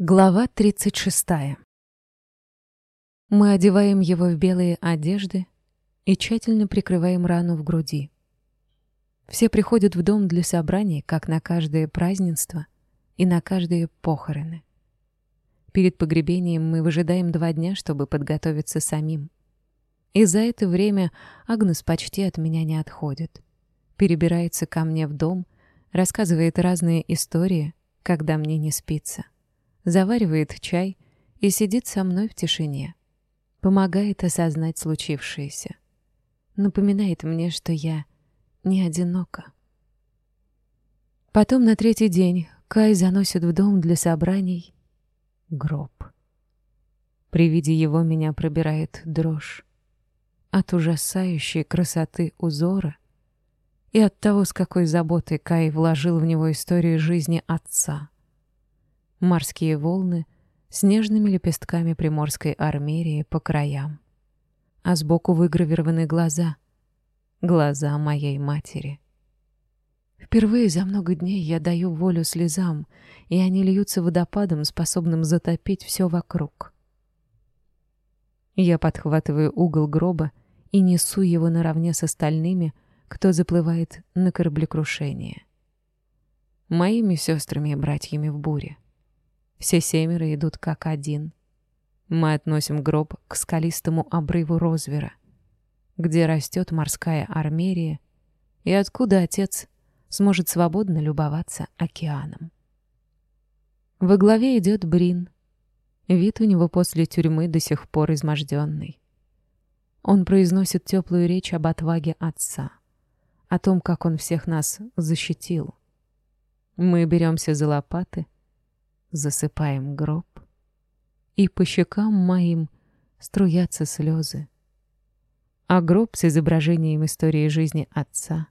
Глава 36. Мы одеваем его в белые одежды и тщательно прикрываем рану в груди. Все приходят в дом для собраний, как на каждое празднество и на каждые похороны. Перед погребением мы выжидаем два дня, чтобы подготовиться самим. И за это время Агнес почти от меня не отходит. Перебирается ко мне в дом, рассказывает разные истории, когда мне не спится заваривает чай и сидит со мной в тишине. Помогает осознать случившееся. Напоминает мне, что я не одинока. Потом на третий день Кай заносит в дом для собраний гроб. При виде его меня пробирает дрожь от ужасающей красоты узора и от того, с какой заботой Кай вложил в него историю жизни отца. морские волны с нежными лепестками приморской армерии по краям. А сбоку выгравированы глаза. Глаза моей матери. Впервые за много дней я даю волю слезам, и они льются водопадом, способным затопить все вокруг. Я подхватываю угол гроба и несу его наравне с остальными, кто заплывает на кораблекрушение. Моими сестрами и братьями в буре. Все семеро идут как один. Мы относим гроб к скалистому обрыву Розвера, где растет морская армерия, и откуда отец сможет свободно любоваться океаном. Во главе идет Брин. Вид у него после тюрьмы до сих пор изможденный. Он произносит теплую речь об отваге отца, о том, как он всех нас защитил. Мы беремся за лопаты — засыпаем гроб, и по щекам моим струятся слезы. А гроб с изображением истории жизни отца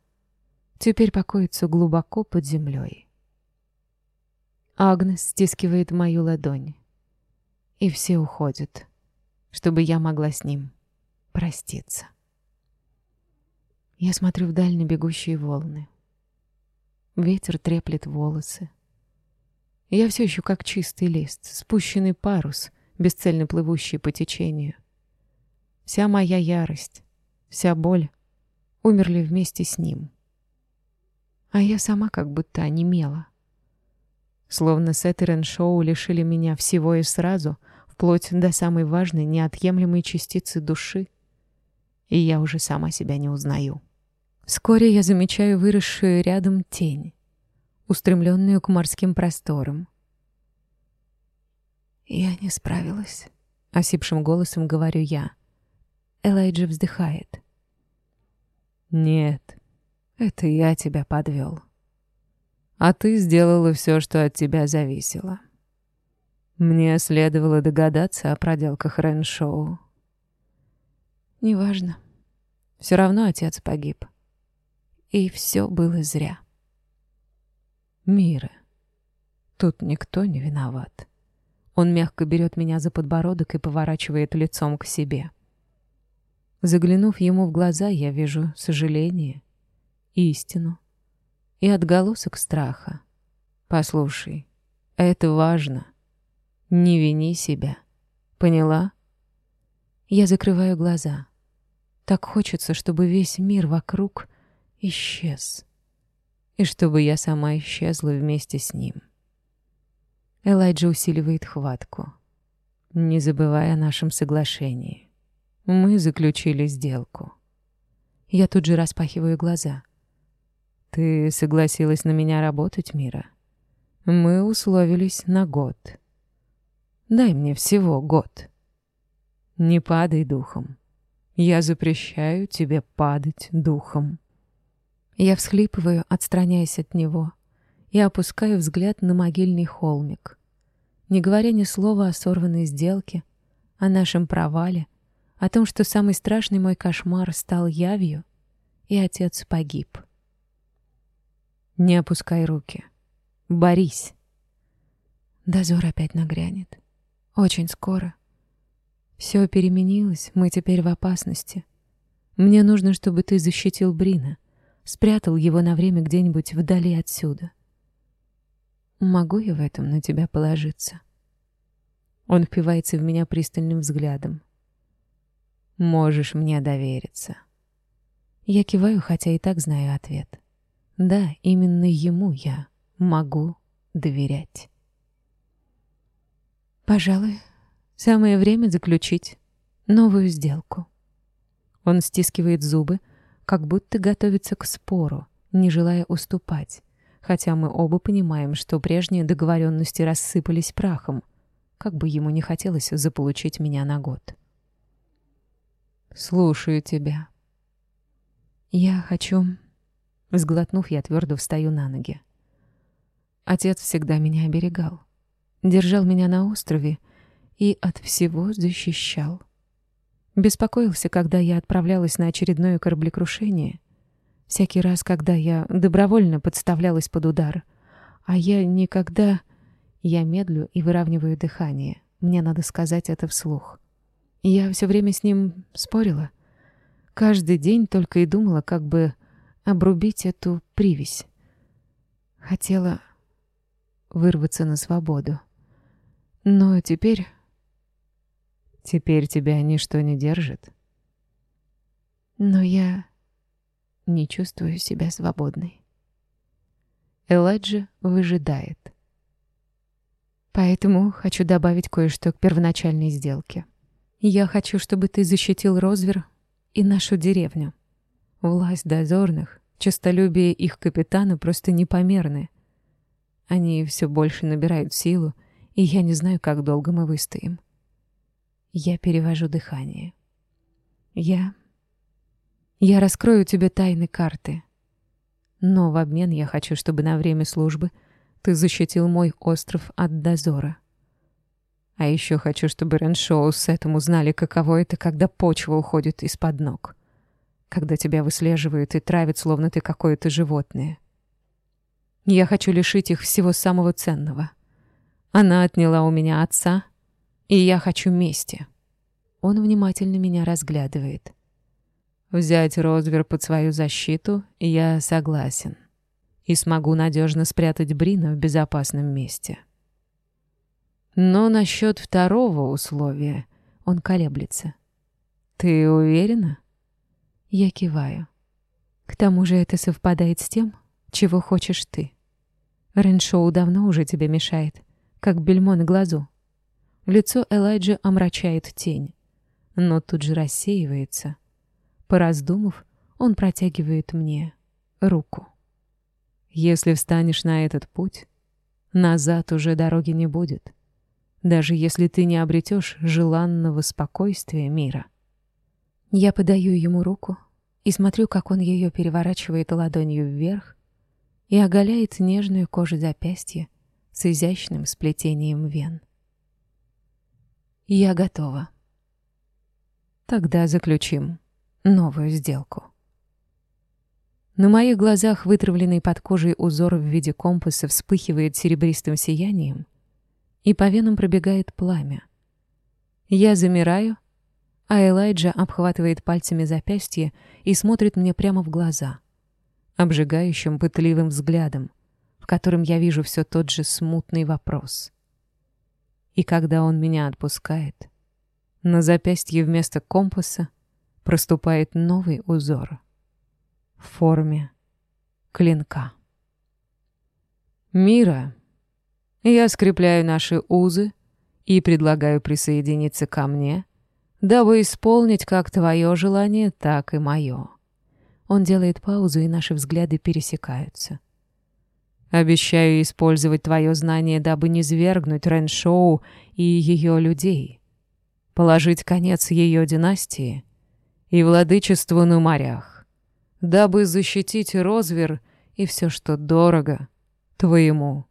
теперь покоится глубоко под землей. Агнес стискивает мою ладонь, и все уходят, чтобы я могла с ним проститься. Я смотрю вдаль на бегущие волны. Ветер треплет волосы. Я все еще как чистый лист, спущенный парус, бесцельно плывущий по течению. Вся моя ярость, вся боль умерли вместе с ним. А я сама как будто онемела. Словно Сеттерен Шоу лишили меня всего и сразу, вплоть до самой важной, неотъемлемой частицы души. И я уже сама себя не узнаю. Вскоре я замечаю выросшую рядом тень устремленную к морским просторам. «Я не справилась», — осипшим голосом говорю я. Элайджа вздыхает. «Нет, это я тебя подвел. А ты сделала все, что от тебя зависело. Мне следовало догадаться о проделках Рен-шоу. Неважно. Все равно отец погиб. И все было зря. Мира. Тут никто не виноват. Он мягко берет меня за подбородок и поворачивает лицом к себе. Заглянув ему в глаза, я вижу сожаление, истину и отголосок страха. Послушай, это важно. Не вини себя. Поняла? Я закрываю глаза. Так хочется, чтобы весь мир вокруг исчез и И чтобы я сама исчезла вместе с ним. Элайджа усиливает хватку. Не забывая о нашем соглашении. Мы заключили сделку. Я тут же распахиваю глаза. Ты согласилась на меня работать, Мира? Мы условились на год. Дай мне всего год. Не падай духом. Я запрещаю тебе падать духом. Я всхлипываю, отстраняясь от него, и опускаю взгляд на могильный холмик. Не говоря ни слова о сорванной сделке, о нашем провале, о том, что самый страшный мой кошмар стал явью, и отец погиб. Не опускай руки. Борись. Дозор опять нагрянет. Очень скоро. Все переменилось, мы теперь в опасности. Мне нужно, чтобы ты защитил Брина спрятал его на время где-нибудь вдали отсюда. Могу я в этом на тебя положиться? Он впивается в меня пристальным взглядом. Можешь мне довериться. Я киваю, хотя и так знаю ответ. Да, именно ему я могу доверять. Пожалуй, самое время заключить новую сделку. Он стискивает зубы, как будто готовится к спору, не желая уступать, хотя мы оба понимаем, что прежние договоренности рассыпались прахом, как бы ему не хотелось заполучить меня на год. «Слушаю тебя». «Я хочу...» Сглотнув, я твердо встаю на ноги. Отец всегда меня оберегал, держал меня на острове и от всего защищал. Беспокоился, когда я отправлялась на очередное кораблекрушение. Всякий раз, когда я добровольно подставлялась под удар. А я никогда... Я медлю и выравниваю дыхание. Мне надо сказать это вслух. Я все время с ним спорила. Каждый день только и думала, как бы обрубить эту привязь. Хотела вырваться на свободу. Но теперь... Теперь тебя ничто не держит. Но я не чувствую себя свободной. Элайджа выжидает. Поэтому хочу добавить кое-что к первоначальной сделке. Я хочу, чтобы ты защитил Розвер и нашу деревню. Власть дозорных, честолюбие их капитана просто непомерны. Они все больше набирают силу, и я не знаю, как долго мы выстоим. Я перевожу дыхание. Я... Я раскрою тебе тайны карты. Но в обмен я хочу, чтобы на время службы ты защитил мой остров от дозора. А еще хочу, чтобы Реншоу с этим узнали, каково это, когда почва уходит из-под ног. Когда тебя выслеживают и травят, словно ты какое-то животное. Я хочу лишить их всего самого ценного. Она отняла у меня отца, и я хочу мести. Он внимательно меня разглядывает. Взять Розвер под свою защиту я согласен. И смогу надежно спрятать Брина в безопасном месте. Но насчет второго условия он колеблется. Ты уверена? Я киваю. К тому же это совпадает с тем, чего хочешь ты. Реншоу давно уже тебе мешает, как бельмо на глазу. лицо Элайджа омрачает тень. Но тут же рассеивается. Пораздумав, он протягивает мне руку. «Если встанешь на этот путь, назад уже дороги не будет, даже если ты не обретешь желанного спокойствия мира». Я подаю ему руку и смотрю, как он ее переворачивает ладонью вверх и оголяет нежную кожу запястья с изящным сплетением вен. Я готова. Тогда заключим новую сделку. На моих глазах вытравленный под кожей узор в виде компаса вспыхивает серебристым сиянием, и по венам пробегает пламя. Я замираю, а Элайджа обхватывает пальцами запястье и смотрит мне прямо в глаза, обжигающим пытливым взглядом, в котором я вижу все тот же смутный вопрос и когда он меня отпускает, на запястье вместо компаса проступает новый узор в форме клинка. «Мира, я скрепляю наши узы и предлагаю присоединиться ко мне, дабы исполнить как твое желание, так и мое». Он делает паузу, и наши взгляды пересекаются. Обещаю использовать твое знание, дабы не свергнуть рен и ее людей, положить конец ее династии и владычеству на морях, дабы защитить Розвер и все, что дорого твоему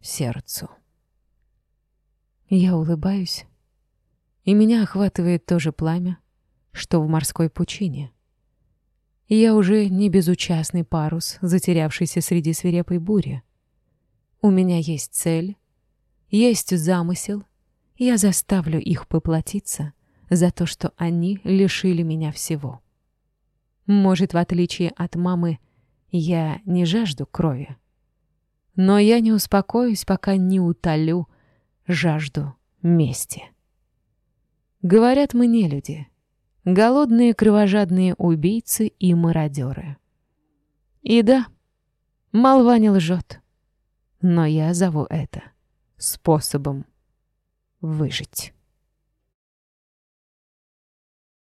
сердцу. Я улыбаюсь, и меня охватывает то же пламя, что в морской пучине — я уже не безучастный парус, затерявшийся среди свирепой бури. У меня есть цель, есть замысел, я заставлю их поплатиться за то, что они лишили меня всего. Может, в отличие от мамы, я не жажду крови. Но я не успокоюсь, пока не утолю жажду мести. Говорят мы не люди, голодные кровожадные убийцы и мародеры. И да, молва не лжет, но я зову это способом выжить.